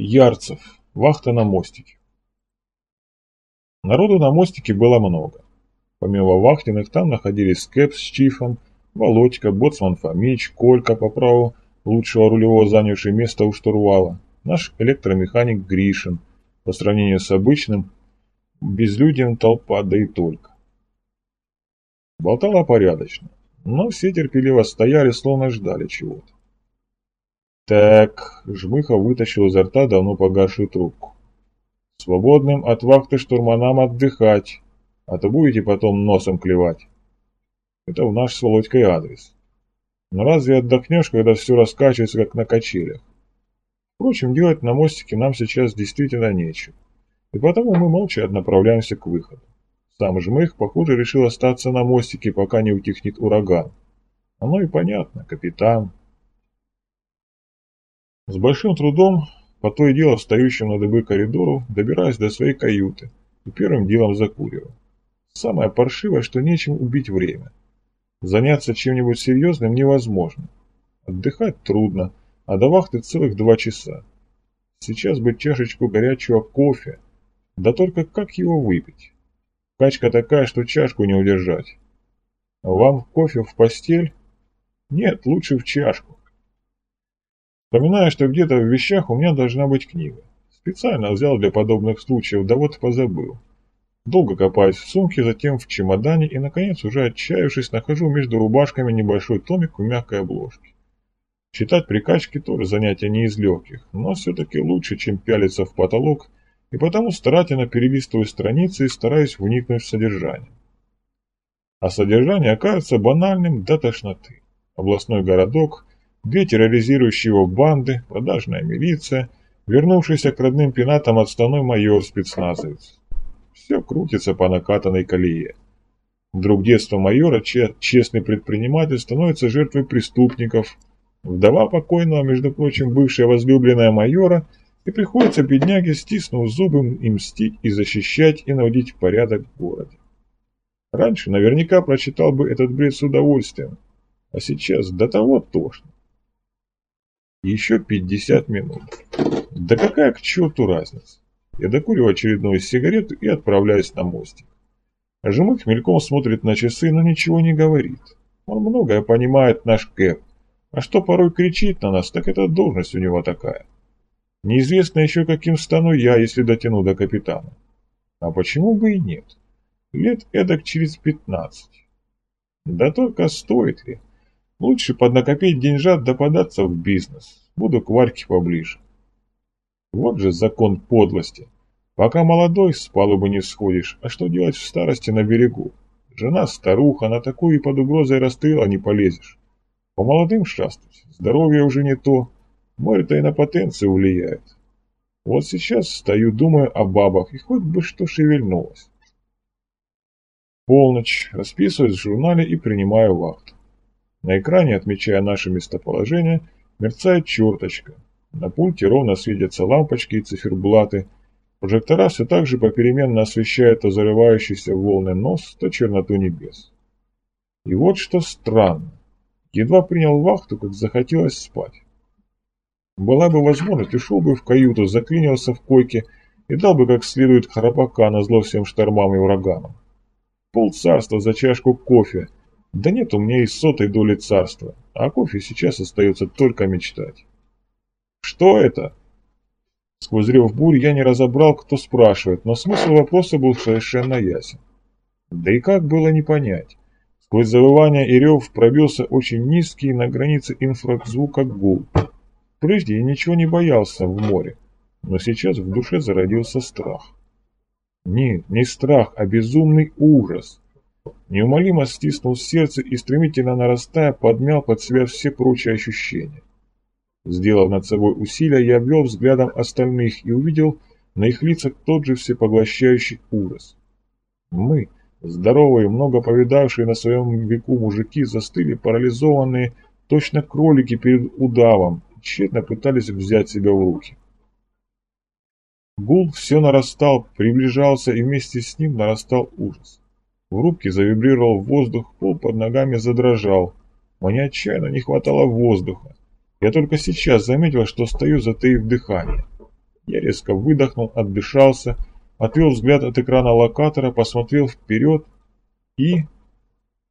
Ярцев. Вахта на мостике. Народу на мостике было много. Помимо вахтенных там находились Скэп с Чифом, Володька, Боцман Фомич, Колька по праву лучшего рулевого занявший место у штурвала, наш электромеханик Гришин, по сравнению с обычным, безлюдием толпа, да и только. Болтала порядочно, но все терпеливо стояли, словно ждали чего-то. Так, Жмыха вытащил изо рта давно погасшую трубку. Свободным от вахты штурманам отдыхать, а то будете потом носом клевать. Это в наш с Володькой адрес. Но разве отдохнешь, когда все раскачивается, как на качелях? Впрочем, делать на мостике нам сейчас действительно нечего. И потому мы молча направляемся к выходу. Сам Жмых, похоже, решил остаться на мостике, пока не утихнет ураган. Оно и понятно, капитан, с большим трудом, по то и дело встающим на дыбы коридору, добираюсь до своей каюты и первым делом закуриваю. Самое паршивое, что нечем убить время. Заняться чем-нибудь серьезным невозможно. Отдыхать трудно, а до вахты целых два часа. Сейчас бы чашечку горячего кофе, да только как его выпить? Качка такая, что чашку не удержать. Вам кофе в постель? Нет, лучше в чашку. Вспоминаю, что где-то в вещах у меня должна быть книга. Специально взял для подобных случаев, да вот позабыл. Долго копаюсь в сумке, затем в чемодане и, наконец, уже отчаявшись, нахожу между рубашками небольшой томик в мягкой обложке. Читать прикачки тоже занятие не из легких, но все-таки лучше, чем пялиться в потолок, и потому старательно перелистываю страницы и стараюсь вникнуть в содержание. А содержание окажется банальным до тошноты. Областной городок, две терроризирующие его банды, продажная милиция, вернувшийся к родным пенатам отставной майор-спецназовец. Все крутится по накатанной колее. Друг детства майора, честный предприниматель, становится жертвой преступников. Вдова покойного, между прочим, бывшая возлюбленная майора, и приходится бедняге, стиснув зубы, и мстить, и защищать, и наводить порядок в городе. Раньше наверняка прочитал бы этот бред с удовольствием, а сейчас до того тошно. Еще 50 минут. Да какая к черту разница? Я докуриваю очередную сигарету и отправляюсь на мостик. Жемык мельком смотрит на часы, но ничего не говорит. Он многое понимает, наш Кэп. А что порой кричит на нас, так это должность у него такая. Неизвестно еще, каким стану я, если дотяну до капитана. А почему бы и нет? Лет эдак через пятнадцать. Да только стоит ли? Лучше поднакопить деньжат да податься в бизнес. Буду к Варьке поближе. Вот же закон подлости. Пока молодой, с палубы не сходишь, а что делать в старости на берегу? Жена старуха, на такую и под угрозой расстрела не полезешь. По молодым шастать, здоровье уже не то, море-то и на потенцию влияет. Вот сейчас стою, думаю о бабах, и хоть бы что шевельнулось. Полночь, расписываюсь в журнале и принимаю вахту. На экране, отмечая наше местоположение, мерцает черточка. На пульте ровно светятся лампочки и циферблаты. Прожектора все так же попеременно освещают то зарывающийся в волны нос, то черноту небес. И вот что странно. Едва принял вахту, как захотелось спать. Была бы возможность, ушел бы в каюту, заклинился в койке и дал бы как следует храпака на зло всем штормам и ураганам. Пол царства за чашку кофе – да нет у меня и сотой доли царства, а кофе сейчас остается только мечтать. Что это? Сквозь рев бурь я не разобрал, кто спрашивает, но смысл вопроса был совершенно ясен. Да и как было не понять. Сквозь завывание и рев пробился очень низкий на границе инфразвука гул. Прежде я ничего не боялся в море, но сейчас в душе зародился страх. Нет, не страх, а безумный ужас. Неумолимо стиснул сердце и, стремительно нарастая, подмял под себя все прочие ощущения. Сделав над собой усилие, я обвел взглядом остальных и увидел на их лицах тот же всепоглощающий ужас. Мы, здоровые, много повидавшие на своем веку мужики, застыли парализованные, точно кролики перед удавом, тщетно пытались взять себя в руки. Гул все нарастал, приближался, и вместе с ним нарастал ужас. В рубке завибрировал воздух, пол под ногами задрожал. Мне отчаянно не хватало воздуха. Я только сейчас заметил, что стою, затаив дыхание. Я резко выдохнул, отдышался, отвел взгляд от экрана локатора, посмотрел вперед и...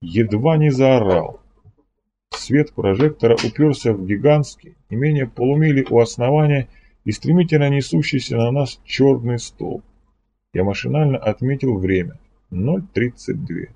едва не заорал. Свет прожектора уперся в гигантский, не менее полумили у основания и стремительно несущийся на нас черный столб. Я машинально отметил время. 0.32.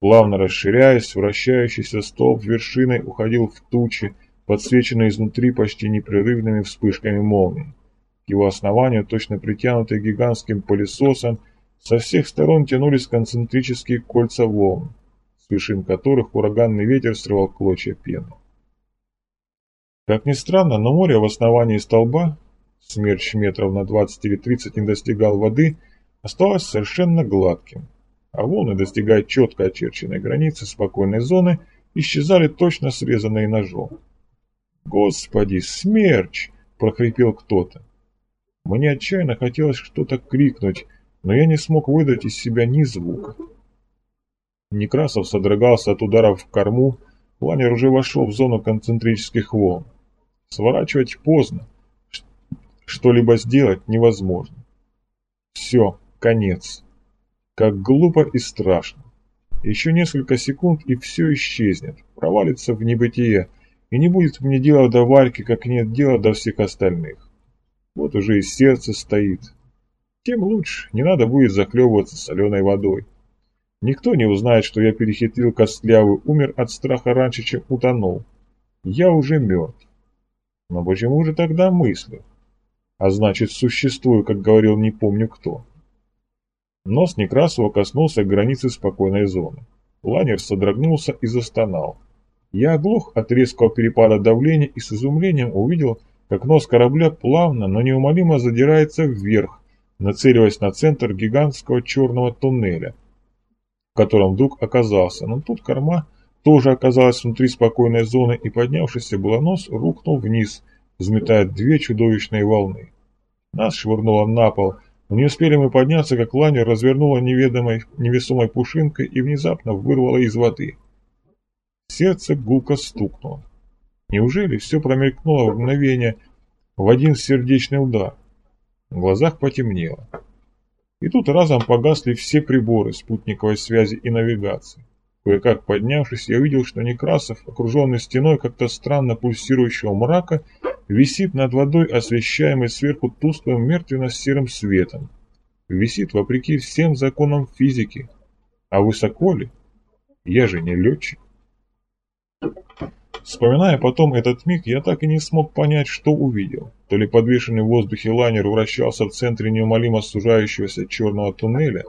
Плавно расширяясь, вращающийся столб вершиной уходил в тучи, подсвеченные изнутри почти непрерывными вспышками молний. К его основанию, точно притянутые гигантским пылесосом, со всех сторон тянулись концентрические кольца волн, с вершин которых ураганный ветер срывал клочья пены. Как ни странно, но море в основании столба, смерч метров на 20 или 30 не достигал воды, оставалось совершенно гладким, а волны, достигая четко очерченной границы спокойной зоны, исчезали точно срезанные ножом. «Господи, смерч!» – прохрипел кто-то. Мне отчаянно хотелось что-то крикнуть, но я не смог выдать из себя ни звука. Некрасов содрогался от ударов в корму, лайнер уже вошел в зону концентрических волн. Сворачивать поздно. Что-либо сделать невозможно. Все, конец. Как глупо и страшно. Еще несколько секунд и все исчезнет, провалится в небытие, и не будет мне дела до Вальки, как нет дела до всех остальных. Вот уже и сердце стоит. Тем лучше, не надо будет заклевываться соленой водой. Никто не узнает, что я перехитрил костлявый, умер от страха раньше, чем утонул. Я уже мертв. Но почему же тогда мыслю? А значит, существую, как говорил не помню кто. Нос Некрасова коснулся границы спокойной зоны. Лайнер содрогнулся и застонал. Я оглох от резкого перепада давления и с изумлением увидел, как нос корабля плавно, но неумолимо задирается вверх, нацеливаясь на центр гигантского черного туннеля, в котором вдруг оказался. Но тут корма тоже оказалась внутри спокойной зоны, и поднявшийся было нос рухнул вниз, взметая две чудовищные волны. Нас швырнуло на пол, не успели мы подняться, как лайнер развернула неведомой невесомой пушинкой и внезапно вырвало из воды. Сердце гулко стукнуло. Неужели все промелькнуло в мгновение в один сердечный удар? В глазах потемнело. И тут разом погасли все приборы спутниковой связи и навигации. Кое-как поднявшись, я увидел, что Некрасов, окруженный стеной как-то странно пульсирующего мрака, висит над водой, освещаемый сверху тусклым мертвенно-серым светом. Висит вопреки всем законам физики. А высоко ли? Я же не летчик. Вспоминая потом этот миг, я так и не смог понять, что увидел. То ли подвешенный в воздухе лайнер вращался в центре неумолимо сужающегося черного туннеля,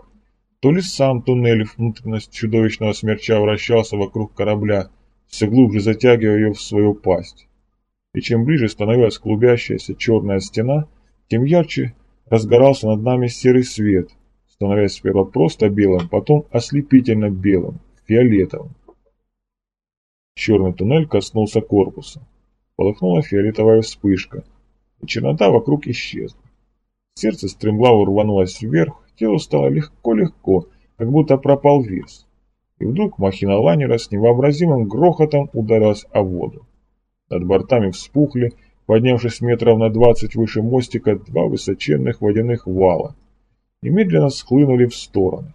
то ли сам туннель внутренность чудовищного смерча вращался вокруг корабля, все глубже затягивая ее в свою пасть. И чем ближе становилась клубящаяся черная стена, тем ярче разгорался над нами серый свет, становясь сперва просто белым, потом ослепительно белым, фиолетовым. Черный туннель коснулся корпуса. Полыхнула фиолетовая вспышка, и чернота вокруг исчезла. Сердце стремглаво рванулось вверх, Телу стало легко-легко, как будто пропал вес. И вдруг махина лайнера с невообразимым грохотом ударилась о воду. Над бортами вспухли, поднявшись метров на двадцать выше мостика, два высоченных водяных вала и медленно схлынули в стороны.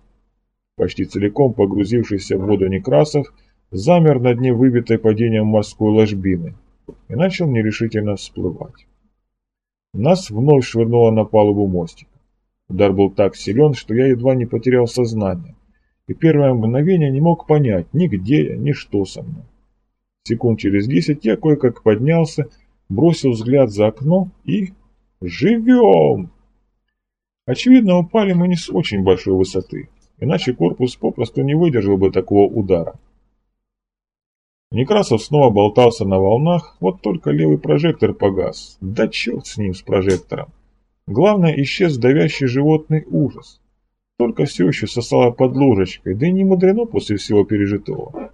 Почти целиком погрузившийся в воду Некрасов замер на дне выбитой падением морской ложбины и начал нерешительно всплывать. Нас вновь швырнуло на палубу мостика. Удар был так силен, что я едва не потерял сознание, и первое мгновение не мог понять ни где я, ни что со мной. Секунд через десять я кое-как поднялся, бросил взгляд за окно и... Живем! Очевидно, упали мы не с очень большой высоты, иначе корпус попросту не выдержал бы такого удара. Некрасов снова болтался на волнах, вот только левый прожектор погас. Да черт с ним, с прожектором. Главное, исчез давящий животный ужас. Только все еще сосало под ложечкой, да и не мудрено после всего пережитого.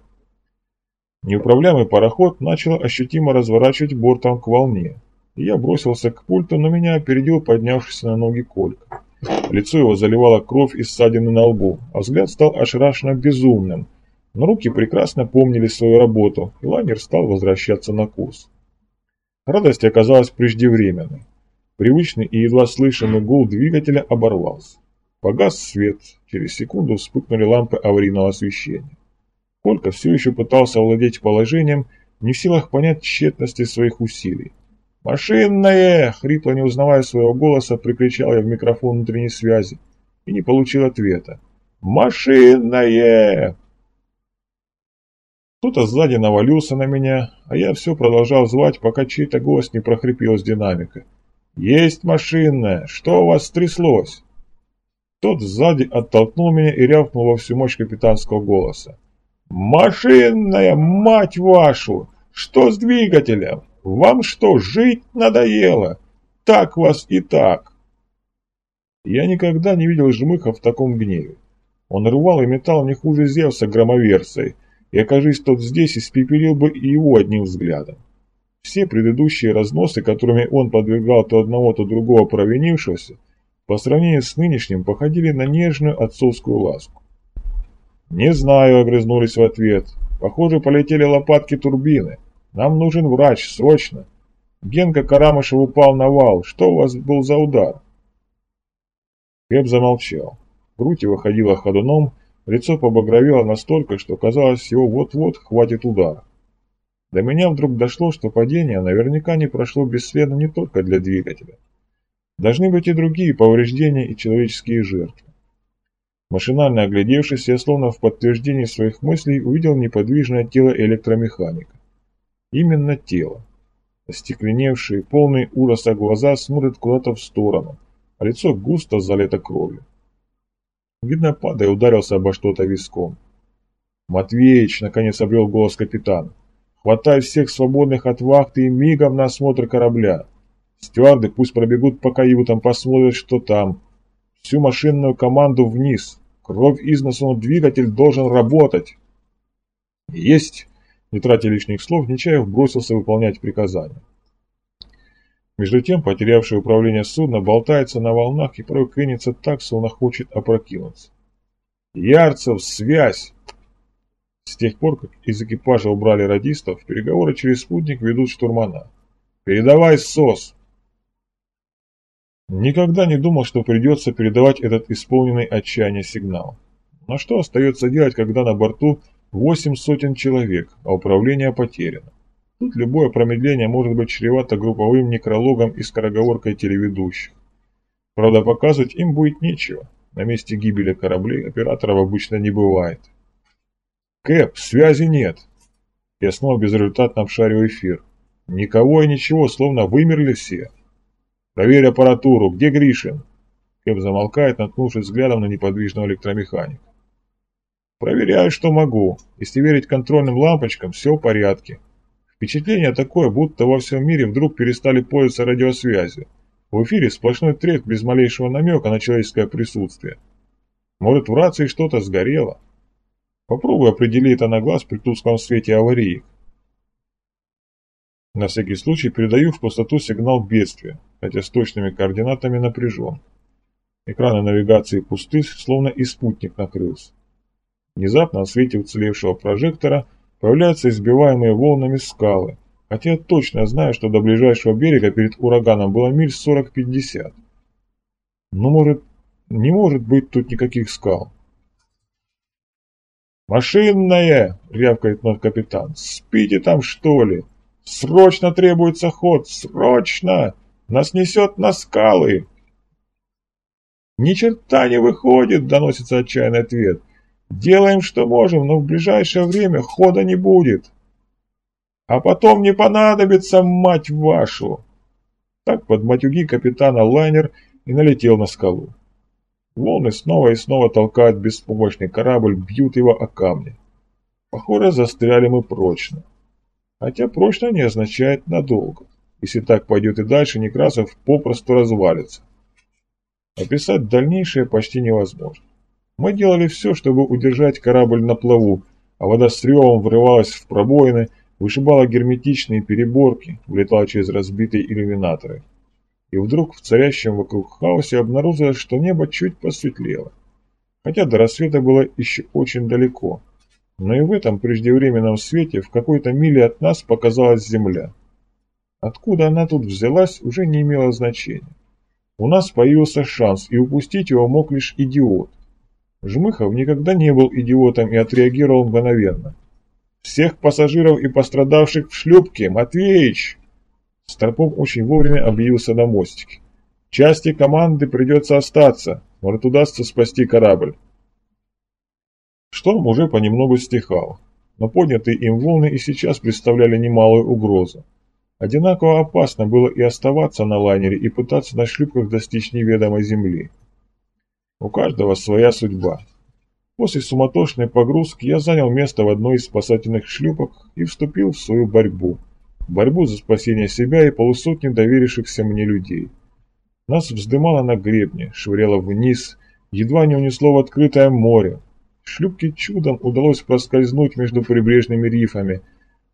Неуправляемый пароход начал ощутимо разворачивать бортом к волне. Я бросился к пульту, но меня опередил поднявшийся на ноги Колька. Лицо его заливало кровь и ссадины на лбу, а взгляд стал ошарашенно безумным. Но руки прекрасно помнили свою работу, и лайнер стал возвращаться на курс. Радость оказалась преждевременной. Привычный и едва слышимый гул двигателя оборвался. Погас свет, через секунду вспыхнули лампы аварийного освещения. Колька все еще пытался овладеть положением, не в силах понять тщетности своих усилий. «Машинное!» — хрипло не узнавая своего голоса, прикричал я в микрофон внутренней связи и не получил ответа. «Машинное!» Кто-то сзади навалился на меня, а я все продолжал звать, пока чей-то голос не прохрипел с динамика. «Есть машинная! Что у вас стряслось?» Тот сзади оттолкнул меня и рявкнул во всю мощь капитанского голоса. «Машинная, мать вашу! Что с двигателем? Вам что, жить надоело? Так вас и так!» Я никогда не видел Жмыха в таком гневе. Он рвал и метал не хуже Зевса громоверцей, и, окажись тот здесь, испепелил бы и его одним взглядом. Все предыдущие разносы, которыми он подвергал то одного, то другого провинившегося, по сравнению с нынешним, походили на нежную отцовскую ласку. «Не знаю», — огрызнулись в ответ. «Похоже, полетели лопатки турбины. Нам нужен врач, срочно. Генка Карамышев упал на вал. Что у вас был за удар?» Кэп замолчал. Грудь его ходила ходуном, лицо побагровело настолько, что казалось, его вот-вот хватит удара. До меня вдруг дошло, что падение наверняка не прошло бесследно не только для двигателя. Должны быть и другие повреждения и человеческие жертвы. Машинально оглядевшись, я словно в подтверждении своих мыслей увидел неподвижное тело электромеханика. Именно тело. Остекленевшие, полные ужаса глаза смотрят куда-то в сторону, а лицо густо залито кровью. Видно, падая, ударился обо что-то виском. «Матвеич!» — наконец обрел голос капитана. «Хватай всех свободных от вахты и мигом на осмотр корабля. Стюарды пусть пробегут по каютам, посмотрят, что там. Всю машинную команду вниз. Кровь из носа, но двигатель должен работать. Есть! Не тратя лишних слов, Нечаев бросился выполнять приказания. Между тем, потерявший управление судно болтается на волнах и порой кренится так, словно хочет опрокинуться. «Ярцев, связь!» С тех пор, как из экипажа убрали радистов, переговоры через спутник ведут штурмана. «Передавай СОС!» Никогда не думал, что придется передавать этот исполненный отчаяния сигнал. Но что остается делать, когда на борту восемь сотен человек, а управление потеряно? Тут любое промедление может быть чревато групповым некрологом и скороговоркой телеведущих. Правда, показывать им будет нечего. На месте гибели кораблей операторов обычно не бывает. «Кэп, связи нет!» Я снова безрезультатно обшариваю эфир. Никого и ничего, словно вымерли все. «Проверь аппаратуру. Где Гришин?» Кэп замолкает, наткнувшись взглядом на неподвижного электромеханика. «Проверяю, что могу. Если верить контрольным лампочкам, все в порядке. Впечатление такое, будто во всем мире вдруг перестали пользоваться радиосвязью. В эфире сплошной треск без малейшего намека на человеческое присутствие. Может, в рации что-то сгорело? Попробуй определи это на глаз при тусклом свете аварии. На всякий случай передаю в пустоту сигнал бедствия хотя с точными координатами напряжен. Экраны навигации пусты, словно и спутник накрылся. Внезапно на свете уцелевшего прожектора появляются избиваемые волнами скалы, хотя точно знаю, что до ближайшего берега перед ураганом было миль 40-50. Но может, не может быть тут никаких скал. «Машинное!» — рявкает над капитан. «Спите там, что ли? Срочно требуется ход! Срочно!» Нас несет на скалы!» «Ни черта не выходит!» — доносится отчаянный ответ. «Делаем, что можем, но в ближайшее время хода не будет. А потом не понадобится, мать вашу!» Так под матюги капитана лайнер и налетел на скалу. Волны снова и снова толкают беспомощный корабль, бьют его о камни. Похоже, застряли мы прочно. Хотя прочно не означает надолго. Если так пойдет и дальше, Некрасов попросту развалится. Описать дальнейшее почти невозможно. Мы делали все, чтобы удержать корабль на плаву, а вода с ревом врывалась в пробоины, вышибала герметичные переборки, влетала через разбитые иллюминаторы. И вдруг в царящем вокруг хаосе обнаружилось, что небо чуть посветлело. Хотя до рассвета было еще очень далеко. Но и в этом преждевременном свете в какой-то миле от нас показалась земля. Откуда она тут взялась, уже не имело значения. У нас появился шанс, и упустить его мог лишь идиот. Жмыхов никогда не был идиотом и отреагировал мгновенно. «Всех пассажиров и пострадавших в шлюпке! Матвеич!» Старпом очень вовремя объявился на мостике. «Части команды придется остаться, может удастся спасти корабль». Шторм уже понемногу стихал, но поднятые им волны и сейчас представляли немалую угрозу. Одинаково опасно было и оставаться на лайнере, и пытаться на шлюпках достичь неведомой земли. У каждого своя судьба. После суматошной погрузки я занял место в одной из спасательных шлюпок и вступил в свою борьбу. Борьбу за спасение себя и полусотни доверившихся мне людей. Нас вздымало на гребне, швыряло вниз, едва не унесло в открытое море. Шлюпке чудом удалось проскользнуть между прибрежными рифами –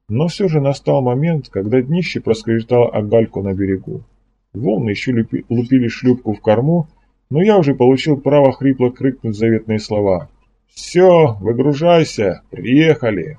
но все же настал момент, когда днище проскрежетало о гальку на берегу. Волны еще лупи, лупили шлюпку в корму, но я уже получил право хрипло крикнуть заветные слова. «Все, выгружайся, приехали!»